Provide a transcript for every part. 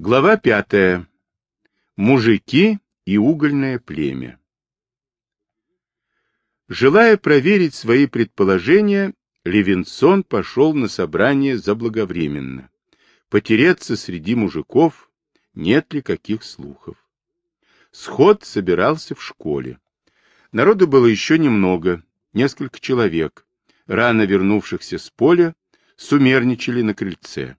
Глава пятая. Мужики и угольное племя. Желая проверить свои предположения, Левинсон пошел на собрание заблаговременно. Потереться среди мужиков, нет ли каких слухов. Сход собирался в школе. Народу было еще немного, несколько человек, рано вернувшихся с поля, сумерничали на крыльце.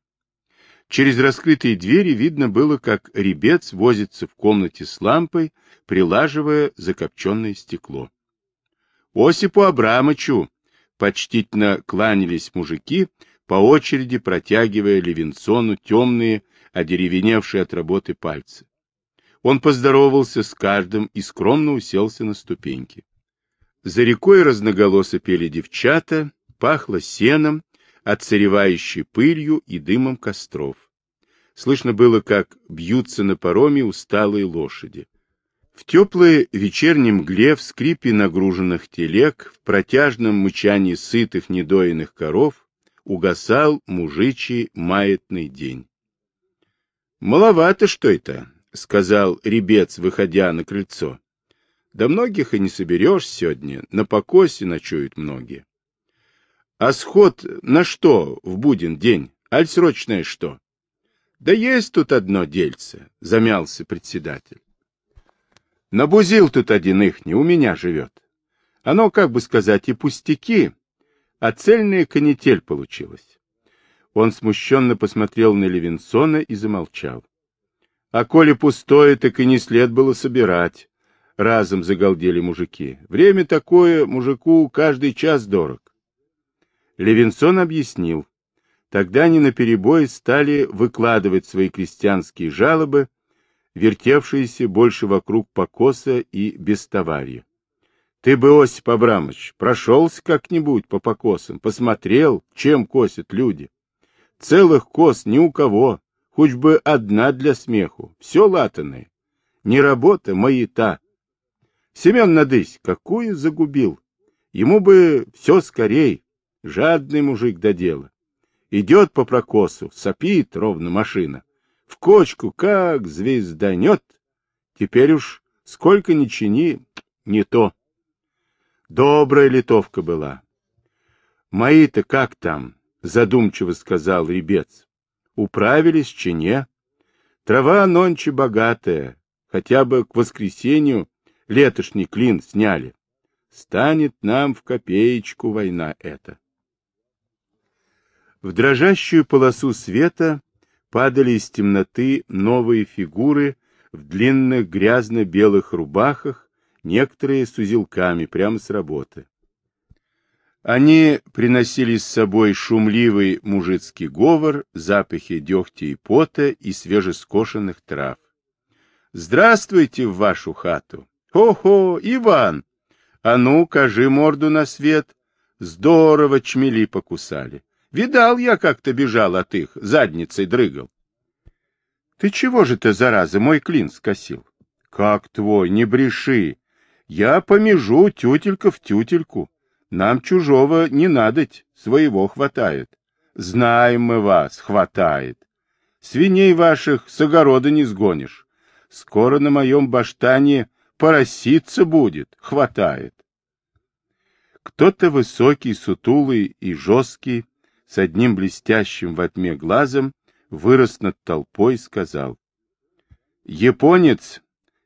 Через раскрытые двери видно было, как ребец возится в комнате с лампой, прилаживая закопченное стекло. Осипу Абрамычу почтительно кланялись мужики, по очереди протягивая Левинсону темные, одеревеневшие от работы пальцы. Он поздоровался с каждым и скромно уселся на ступеньки. За рекой разноголосо пели девчата, пахло сеном, отцаревающей пылью и дымом костров. Слышно было, как бьются на пароме усталые лошади. В теплой вечерней мгле, в скрипе нагруженных телег, в протяжном мычании сытых недоенных коров угасал мужичий маятный день. — Маловато что это, — сказал ребец, выходя на крыльцо. — Да многих и не соберешь сегодня, на покосе ночуют многие. А сход на что в буден день? Аль срочное что? Да есть тут одно дельце, замялся председатель. Набузил тут один ихний, у меня живет. Оно, как бы сказать, и пустяки, а цельная канитель получилась. Он смущенно посмотрел на Левинсона и замолчал. А коли пустое, так и не след было собирать. Разом загалдели мужики. Время такое, мужику каждый час дорог. Левинсон объяснил. Тогда они наперебой стали выкладывать свои крестьянские жалобы, вертевшиеся больше вокруг покоса и бестоварья. Ты бы, Осип Абрамович, прошелся как-нибудь по покосам, посмотрел, чем косят люди. Целых кос ни у кого, хоть бы одна для смеху, все латаное. Не работа, маята. Семен Надысь, какую загубил? Ему бы все скорей, Жадный мужик до дела. Идет по прокосу, сопит ровно машина. В кочку как звезданет. Теперь уж сколько ни чини, не то. Добрая литовка была. Мои-то как там? Задумчиво сказал ребец. Управились чине. Трава нонче богатая, хотя бы к воскресенью летошний клин сняли. Станет нам в копеечку война эта. В дрожащую полосу света падали из темноты новые фигуры в длинных грязно-белых рубахах, некоторые с узелками прямо с работы. Они приносили с собой шумливый мужицкий говор, запахи дегтя и пота и свежескошенных трав. «Здравствуйте в вашу хату! Хо-хо, Иван! А ну, кажи морду на свет! Здорово чмели покусали! Видал я, как ты бежал от их, задницей дрыгал. Ты чего же ты, зараза, мой клин скосил? Как твой, не бреши. Я помежу тютелька в тютельку. Нам чужого не надоть, своего хватает. Знаем мы вас, хватает. Свиней ваших с огорода не сгонишь. Скоро на моем баштане пороситься будет, хватает. Кто-то высокий, сутулый и жесткий, с одним блестящим во тьме глазом, вырос над толпой и сказал. «Японец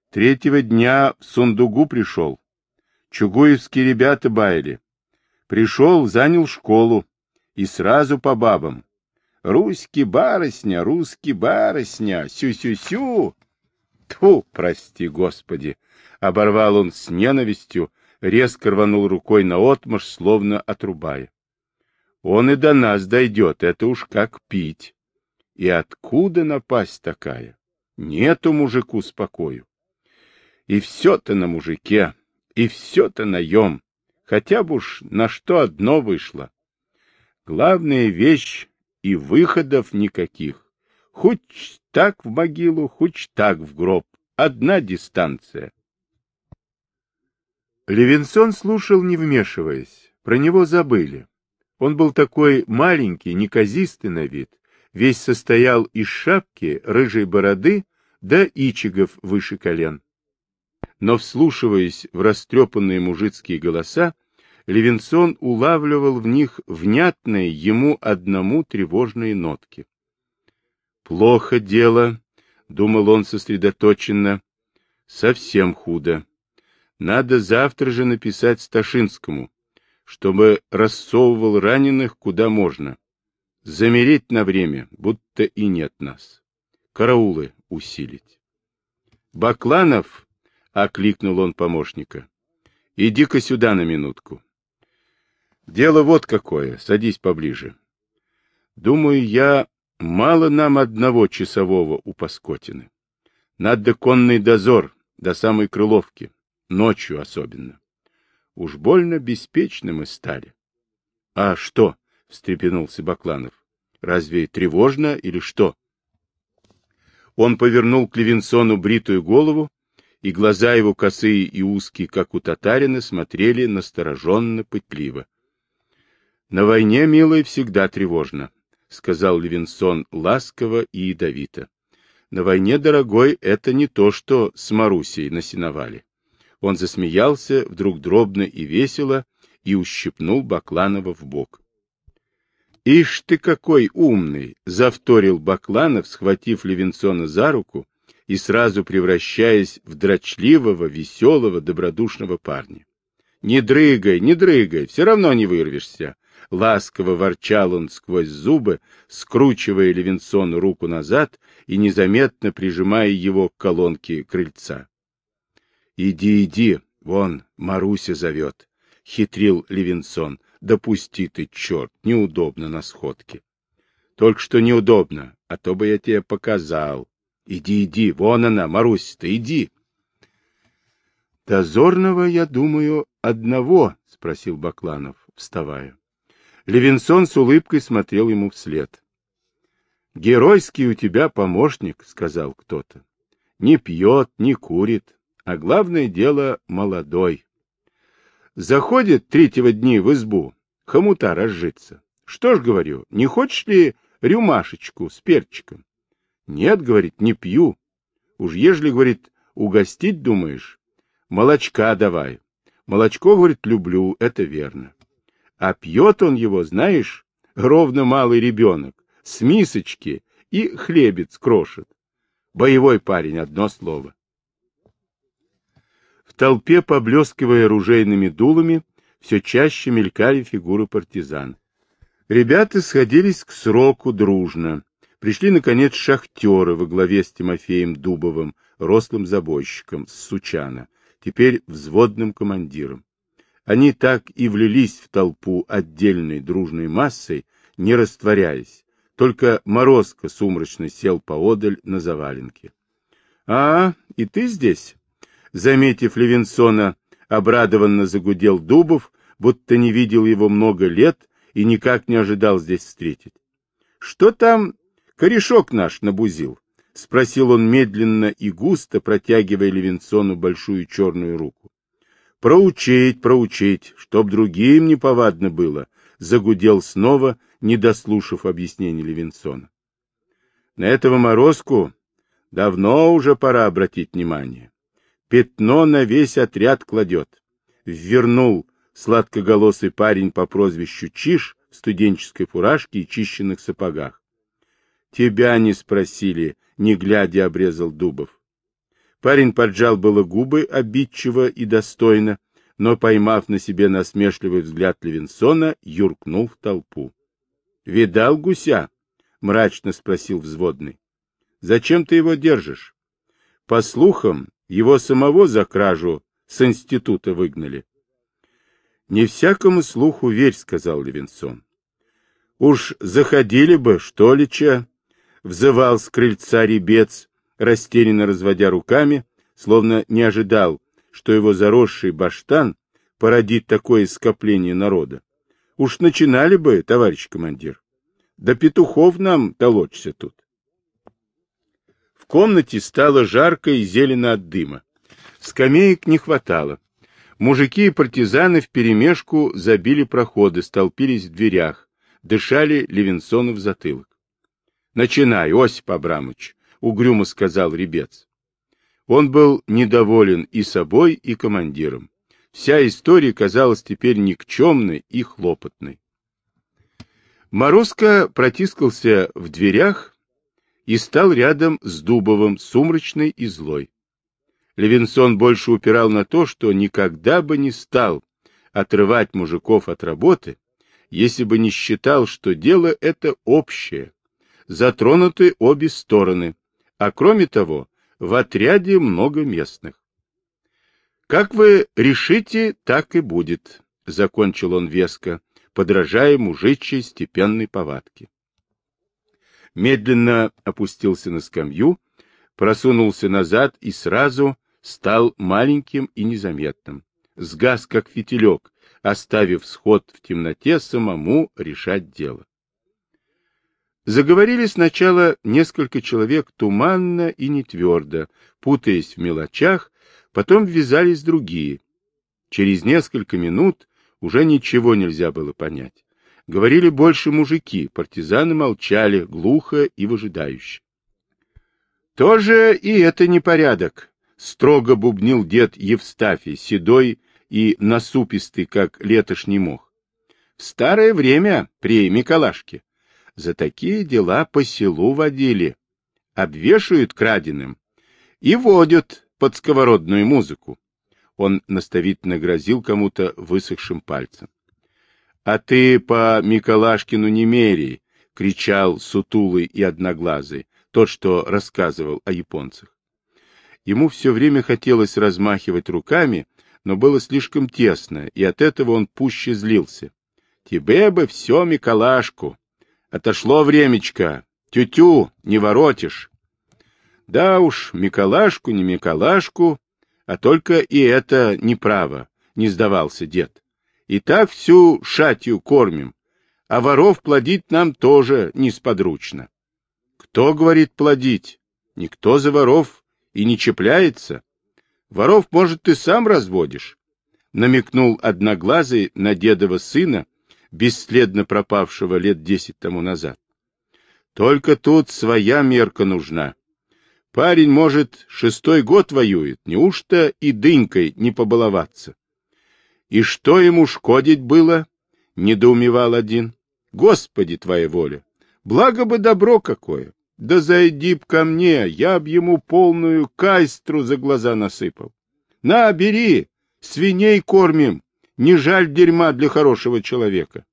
третьего дня в Сундугу пришел. Чугуевские ребята баяли. Пришел, занял школу. И сразу по бабам. Руськи барысня, русский барысня, сю-сю-сю. Тьфу, прости, Господи! Оборвал он с ненавистью, резко рванул рукой на отмашь, словно отрубая. Он и до нас дойдет, это уж как пить. И откуда напасть такая? Нету мужику спокою. И все-то на мужике, и все-то наем, хотя бы уж на что одно вышло. Главная вещь и выходов никаких. Хоть так в могилу, хоть так в гроб. Одна дистанция. Левинсон слушал, не вмешиваясь. Про него забыли. Он был такой маленький, неказистый на вид, весь состоял из шапки, рыжей бороды да ичигов выше колен. Но, вслушиваясь в растрепанные мужицкие голоса, Левинсон улавливал в них внятные ему одному тревожные нотки. «Плохо дело», — думал он сосредоточенно, — «совсем худо. Надо завтра же написать Сташинскому, чтобы рассовывал раненых куда можно. Замереть на время, будто и нет нас. Караулы усилить». «Бакланов!» — окликнул он помощника. «Иди-ка сюда на минутку». Дело вот какое, садись поближе. Думаю, я, мало нам одного часового у Паскотины. Надо конный дозор до самой Крыловки, ночью особенно. Уж больно беспечны мы стали. — А что? — встрепенулся Бакланов. — Разве тревожно или что? Он повернул к Левинсону бритую голову, и глаза его косые и узкие, как у татарина, смотрели настороженно, пытливо. На войне, милый, всегда тревожно, — сказал Левинсон ласково и ядовито. На войне, дорогой, это не то, что с Марусей на сеновале. Он засмеялся вдруг дробно и весело и ущипнул Бакланова в бок. — Ишь ты какой умный! — завторил Бакланов, схватив Левинсона за руку и сразу превращаясь в дрочливого, веселого, добродушного парня. — Не дрыгай, не дрыгай, все равно не вырвешься. Ласково ворчал он сквозь зубы, скручивая Левинсону руку назад и незаметно прижимая его к колонке крыльца. — Иди, иди, вон Маруся зовет, — хитрил Левинсон. — Допусти ты, черт, неудобно на сходке. — Только что неудобно, а то бы я тебе показал. Иди, иди, вон она, Маруся-то, иди. — Дозорного, я думаю, одного, — спросил Бакланов, вставая. Левинсон с улыбкой смотрел ему вслед. «Геройский у тебя помощник», — сказал кто-то. «Не пьет, не курит, а главное дело — молодой. Заходит третьего дни в избу, хомута разжиться. Что ж, говорю, не хочешь ли рюмашечку с перчиком? Нет, говорит, не пью. Уж ежели, говорит, угостить думаешь, молочка давай. Молочко, говорит, люблю, это верно. А пьет он его, знаешь, ровно малый ребенок, с мисочки и хлебец крошит. Боевой парень, одно слово. Толпе, поблескивая оружейными дулами, все чаще мелькали фигуры партизан. Ребята сходились к сроку дружно. Пришли, наконец, шахтеры во главе с Тимофеем Дубовым, рослым забойщиком, с Сучана, теперь взводным командиром. Они так и влились в толпу отдельной дружной массой, не растворяясь. Только Морозко сумрачно сел поодаль на заваленке. — А, и ты здесь? Заметив Левинсона, обрадованно загудел Дубов, будто не видел его много лет и никак не ожидал здесь встретить. — Что там корешок наш набузил? — спросил он медленно и густо, протягивая Левинсону большую черную руку. Проучить, проучить, чтоб другим не повадно было, загудел снова, не дослушав объяснений Левинсона. На этого морозку давно уже пора обратить внимание. Пятно на весь отряд кладет. Ввернул сладкоголосый парень по прозвищу Чиш в студенческой фуражке и чищенных сапогах. Тебя не спросили, не глядя обрезал Дубов. Парень поджал было губы обидчиво и достойно, но, поймав на себе насмешливый взгляд Левинсона, юркнул в толпу. — Видал гуся? — мрачно спросил взводный. — Зачем ты его держишь? По слухам, его самого за кражу с института выгнали. — Не всякому слуху верь, — сказал Левинсон. — Уж заходили бы, что ли, че? — взывал с крыльца ребец, растерянно разводя руками, словно не ожидал, что его заросший баштан породит такое скопление народа. Уж начинали бы, товарищ командир. Да петухов нам толочься тут. В комнате стало жарко и зелено от дыма. Скамеек не хватало. Мужики и партизаны вперемешку забили проходы, столпились в дверях, дышали Левинсону в затылок. Начинай, Осип Абрамович, — угрюмо сказал ребец. Он был недоволен и собой, и командиром. Вся история казалась теперь никчемной и хлопотной. Морозко протискался в дверях и стал рядом с Дубовым, сумрачный и злой. Левинсон больше упирал на то, что никогда бы не стал отрывать мужиков от работы, если бы не считал, что дело это общее, затронуты обе стороны, а кроме того, в отряде много местных. «Как вы решите, так и будет», — закончил он веско, подражая мужичьей степенной повадке. Медленно опустился на скамью, просунулся назад и сразу стал маленьким и незаметным. Сгас, как фитилек, оставив сход в темноте самому решать дело. Заговорили сначала несколько человек туманно и нетвердо, путаясь в мелочах, потом ввязались другие. Через несколько минут уже ничего нельзя было понять. Говорили больше мужики, партизаны молчали, глухо и выжидающе. Тоже и это непорядок, строго бубнил дед Евстафий, седой и насупистый, как летошний мох. В старое время при Миколашке за такие дела по селу водили, обвешают краденым и водят под сковородную музыку. Он наставительно грозил кому-то высохшим пальцем. — А ты по Миколашкину не мерей! — кричал сутулый и одноглазый, тот, что рассказывал о японцах. Ему все время хотелось размахивать руками, но было слишком тесно, и от этого он пуще злился. — Тебе бы все Миколашку! Отошло времечко. Тю-тю, не воротишь. Да уж, Миколашку, не Миколашку, а только и это неправо, не сдавался дед. И так всю шатью кормим, а воров плодить нам тоже несподручно. Кто, говорит, плодить? Никто за воров и не чепляется. Воров, может, ты сам разводишь? Намекнул одноглазый на дедова сына, бесследно пропавшего лет десять тому назад. Только тут своя мерка нужна. Парень, может, шестой год воюет, неужто и дынькой не побаловаться? И что ему шкодить было? — недоумевал один. — Господи, твоя воля! Благо бы добро какое! Да зайди б ко мне, я б ему полную кайстру за глаза насыпал. На, бери, свиней кормим, не жаль дерьма для хорошего человека.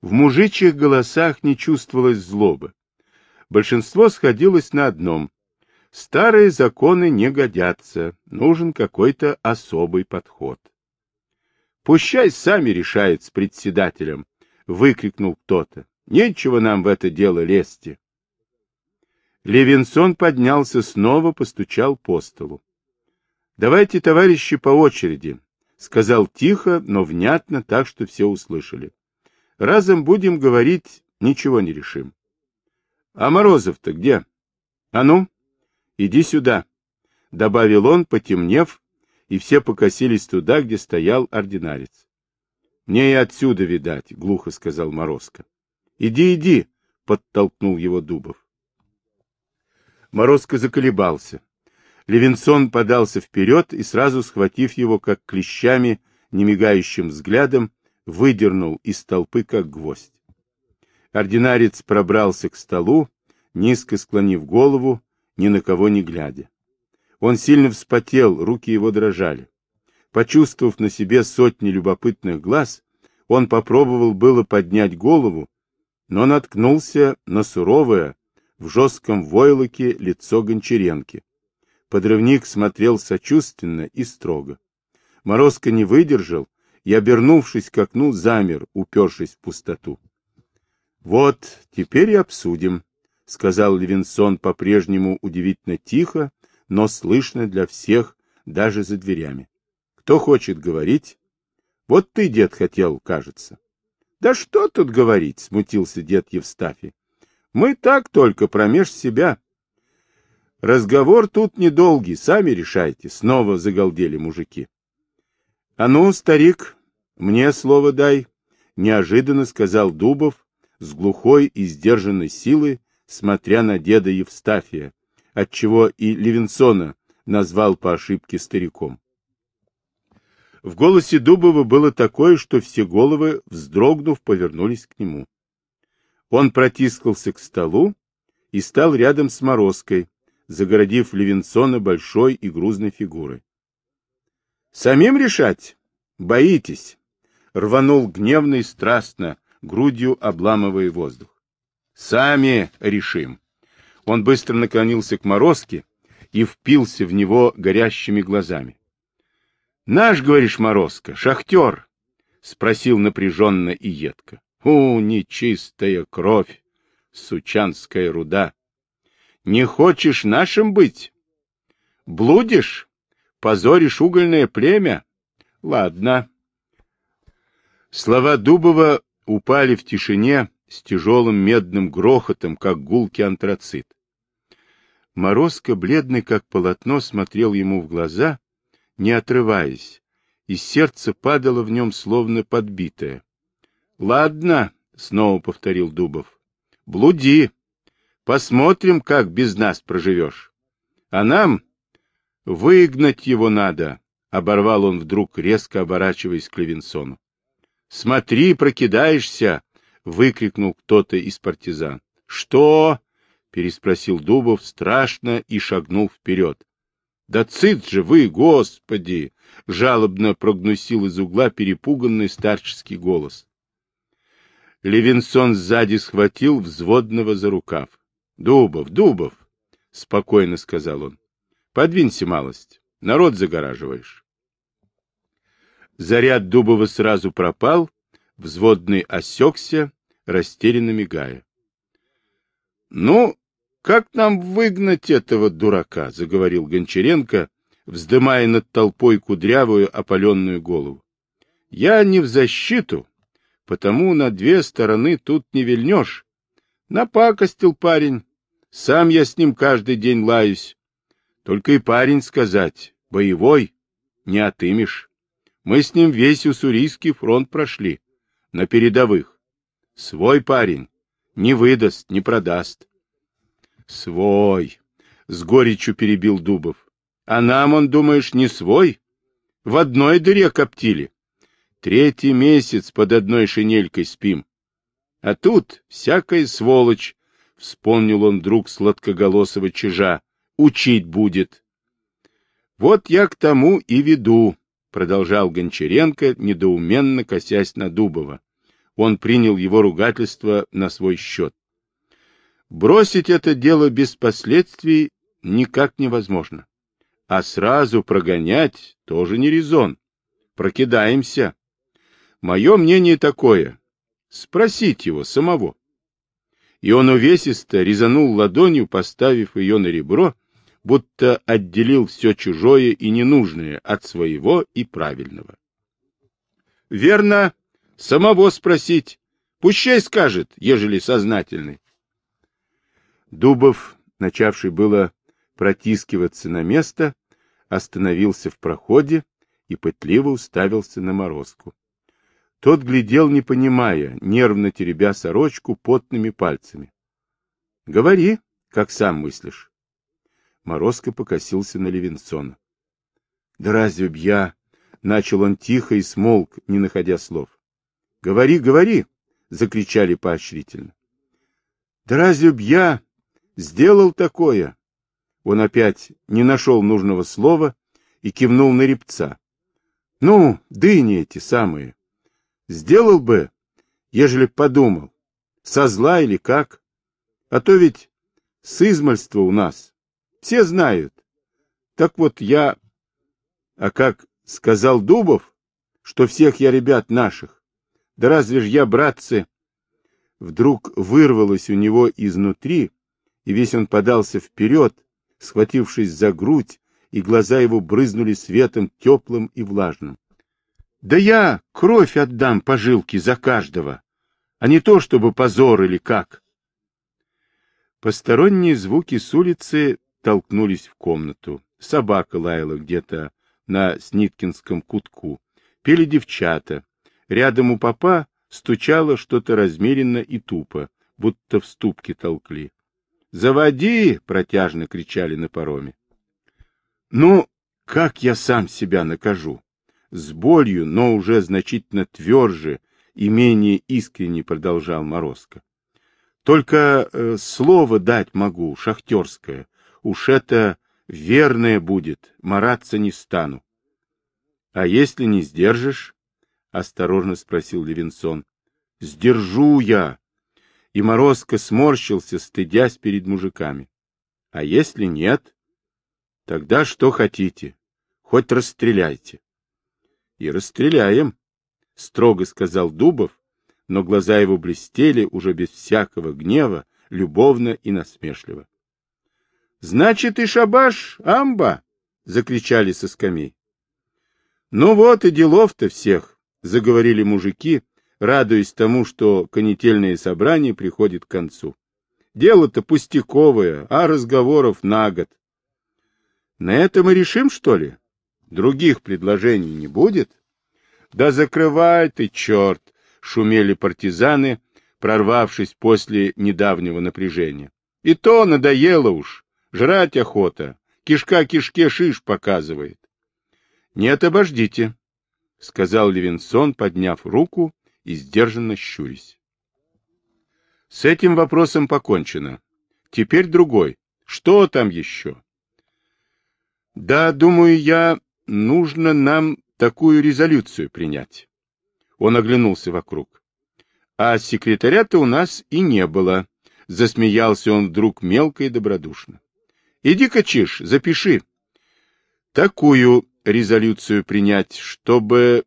В мужичьих голосах не чувствовалось злобы. Большинство сходилось на одном. Старые законы не годятся, нужен какой-то особый подход. «Пущай сами решает с председателем», — выкрикнул кто-то. «Нечего нам в это дело лезть». Левинсон поднялся снова, постучал по столу. Давайте, товарищи, по очереди, сказал тихо, но внятно, так что все услышали. Разом будем говорить, ничего не решим. А Морозов-то где? А ну, иди сюда, добавил он, потемнев, и все покосились туда, где стоял ординарец. Мне и отсюда видать, глухо сказал Морозко. Иди, иди, подтолкнул его Дубов. Морозко заколебался. Левинсон подался вперед и, сразу схватив его, как клещами, немигающим взглядом, выдернул из толпы, как гвоздь. Ординарец пробрался к столу, низко склонив голову, ни на кого не глядя. Он сильно вспотел, руки его дрожали. Почувствовав на себе сотни любопытных глаз, он попробовал было поднять голову, но наткнулся на суровое, в жестком войлоке лицо Гончаренки. Подрывник смотрел сочувственно и строго. Морозко не выдержал и, обернувшись к окну, замер, упершись в пустоту. — Вот, теперь и обсудим, — сказал Левинсон по-прежнему удивительно тихо, но слышно для всех, даже за дверями. — Кто хочет говорить? — Вот ты, дед, хотел, кажется. — Да что тут говорить, — смутился дед Евстафий. — Мы так только промеж себя. — Разговор тут недолгий, сами решайте, снова загалдели мужики. — А ну, старик, мне слово дай, — неожиданно сказал Дубов, с глухой и сдержанной силой, смотря на деда Евстафия, отчего и Левинсона назвал по ошибке стариком. В голосе Дубова было такое, что все головы, вздрогнув, повернулись к нему. Он протискался к столу и стал рядом с Морозкой, загородив Левинсона большой и грузной фигурой. — Самим решать? Боитесь? — рванул гневно и страстно, грудью обламывая воздух. — Сами решим. Он быстро наклонился к Морозке и впился в него горящими глазами. — Наш, говоришь, Морозко, шахтер? — спросил напряженно и едко. — У, нечистая кровь, сучанская руда! Не хочешь нашим быть? Блудишь? Позоришь угольное племя? Ладно. Слова Дубова упали в тишине с тяжелым медным грохотом, как гулкий антрацит. Морозко, бледный как полотно, смотрел ему в глаза, не отрываясь, и сердце падало в нем словно подбитое. — Ладно, — снова повторил Дубов, — блуди. Посмотрим, как без нас проживешь. А нам выгнать его надо, — оборвал он вдруг, резко оборачиваясь к Левинсону. — Смотри, прокидаешься! — выкрикнул кто-то из партизан. — Что? — переспросил Дубов страшно и шагнул вперед. — Да цит же вы, господи! — жалобно прогнусил из угла перепуганный старческий голос. Левинсон сзади схватил взводного за рукав. Дубов, Дубов, — спокойно сказал он, — подвинься малость, народ загораживаешь. Заряд Дубова сразу пропал, взводный осекся, растерянно мигая. — Ну, как нам выгнать этого дурака? — заговорил Гончаренко, вздымая над толпой кудрявую опаленную голову. — Я не в защиту, потому на две стороны тут не вильнешь. Напакостил парень, сам я с ним каждый день лаюсь. Только и парень сказать, боевой, не отымешь. Мы с ним весь Уссурийский фронт прошли, на передовых. Свой парень, не выдаст, не продаст. Свой, с горечью перебил Дубов. А нам, он, думаешь, не свой? В одной дыре коптили. Третий месяц под одной шинелькой спим. А тут всякая сволочь вспомнил он вдруг сладкоголосого чижа, учить будет. Вот я к тому и веду, продолжал Гончаренко, недоуменно косясь на Дубова. Он принял его ругательство на свой счет. Бросить это дело без последствий никак невозможно. А сразу прогонять тоже не резон. Прокидаемся. Мое мнение такое. Спросить его самого и он увесисто резанул ладонью, поставив ее на ребро, будто отделил все чужое и ненужное от своего и правильного. — Верно, самого спросить. Пущай скажет, ежели сознательный. Дубов, начавший было протискиваться на место, остановился в проходе и пытливо уставился на морозку. Тот глядел, не понимая, нервно теребя сорочку потными пальцами. — Говори, как сам мыслишь. Морозко покосился на Левинсона. — Да разве б я... — начал он тихо и смолк, не находя слов. — Говори, говори! — закричали поощрительно. — Да разве б я сделал такое? Он опять не нашел нужного слова и кивнул на репца. — Ну, дыни эти самые. Сделал бы, ежели подумал, со зла или как. А то ведь с измальства у нас. Все знают. Так вот я... А как сказал Дубов, что всех я ребят наших, да разве ж я, братцы... Вдруг вырвалось у него изнутри, и весь он подался вперед, схватившись за грудь, и глаза его брызнули светом теплым и влажным. Да я кровь отдам по жилке за каждого, а не то, чтобы позор или как. Посторонние звуки с улицы толкнулись в комнату. Собака лаяла где-то на Сниткинском кутку. Пели девчата. Рядом у папа Стучало что-то размеренно и тупо, будто в ступке толкли. «Заводи!» — протяжно кричали на пароме. «Ну, как я сам себя накажу?» С болью, но уже значительно тверже и менее искренне продолжал Морозко. «Только э, слово дать могу, шахтерское. Уж это верное будет, мараться не стану». «А если не сдержишь?» — осторожно спросил Левинсон. — Сдержу я! И Морозко сморщился, стыдясь перед мужиками. — А если нет? — Тогда что хотите, хоть расстреляйте. — И расстреляем, — строго сказал Дубов, но глаза его блестели уже без всякого гнева, любовно и насмешливо. — Значит, и шабаш, амба! — закричали со скамей. — Ну вот и делов-то всех, — заговорили мужики, радуясь тому, что конетельное собрание приходит к концу. Дело-то пустяковое, а разговоров на год. На это мы решим, что ли? Других предложений не будет? Да закрывай ты, черт! Шумели партизаны, прорвавшись после недавнего напряжения. И то надоело уж. Жрать охота. Кишка кишке шиш показывает. Нет, обождите. — сказал Левинсон, подняв руку и сдержанно щурясь. — С этим вопросом покончено. Теперь другой. Что там еще? — Да, думаю я, нужно нам такую резолюцию принять. Он оглянулся вокруг. — А секретаря-то у нас и не было. Засмеялся он вдруг мелко и добродушно. — Иди-ка, Чиш, запиши. Такую резолюцию принять, чтобы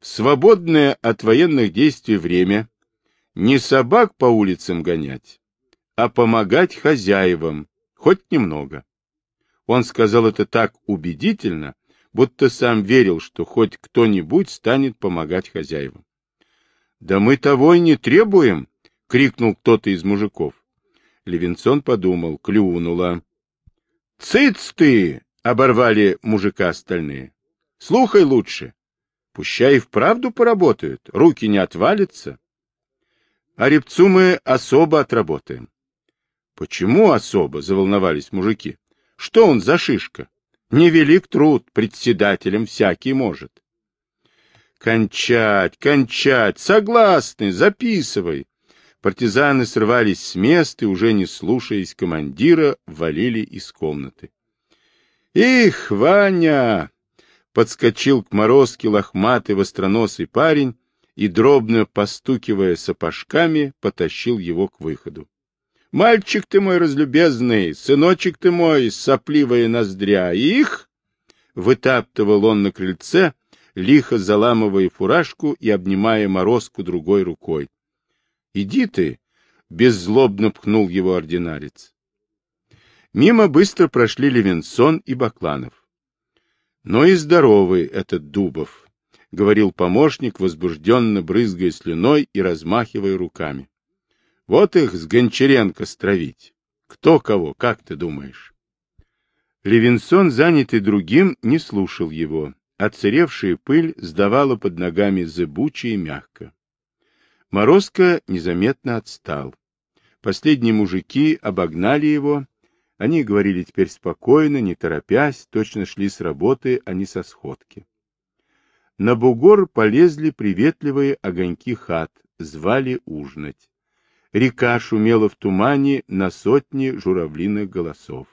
в свободное от военных действий время не собак по улицам гонять, а помогать хозяевам, хоть немного. Он сказал это так убедительно, будто сам верил, что хоть кто-нибудь станет помогать хозяевам. — Да мы того и не требуем! — крикнул кто-то из мужиков. Левинсон подумал, клюнула. — Цыц ты! Оборвали мужика остальные. Слухай лучше. Пущай и вправду поработают, руки не отвалятся. А репцу мы особо отработаем. Почему особо? Заволновались мужики. Что он за шишка? Невелик труд, председателем всякий может. Кончать, кончать, согласны, записывай. Партизаны срывались с места и, уже не слушаясь командира, валили из комнаты. «Их, Ваня!» Подскочил к морозке лохматый востроносый парень и, дробно постукивая сапожками, потащил его к выходу. «Мальчик ты мой разлюбезный, сыночек ты мой, сопливая ноздря, их!» Вытаптывал он на крыльце, лихо заламывая фуражку и обнимая морозку другой рукой. «Иди ты!» — беззлобно пхнул его ординарец. Мимо быстро прошли Левинсон и Бакланов. Но и здоровый этот Дубов, — говорил помощник, возбужденно брызгая слюной и размахивая руками. Вот их с Гончаренко стравить. Кто кого, как ты думаешь? Левинсон, занятый другим, не слушал его. Отсыревшая пыль сдавала под ногами зыбуче и мягко. Морозко незаметно отстал. Последние мужики обогнали его они говорили теперь спокойно, не торопясь, точно шли с работы, а не со сходки. На бугор полезли приветливые огоньки хат, звали ужинать. Река шумела в тумане на сотни журавлиных голосов.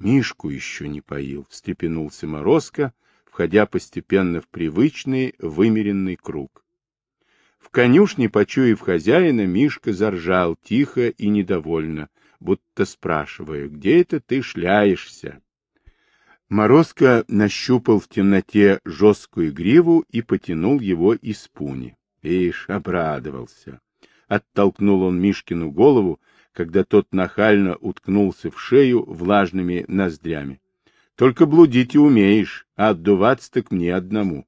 Мишку еще не поил, встрепенулся Морозко, входя постепенно в привычный, вымеренный круг. В конюшне, почуяв хозяина, Мишка заржал тихо и недовольно, будто спрашивая, где это ты шляешься? Морозко нащупал в темноте жесткую гриву и потянул его из пуни. Ишь, обрадовался. Оттолкнул он Мишкину голову, когда тот нахально уткнулся в шею влажными ноздрями. Только блудить и умеешь, а отдуваться так мне одному.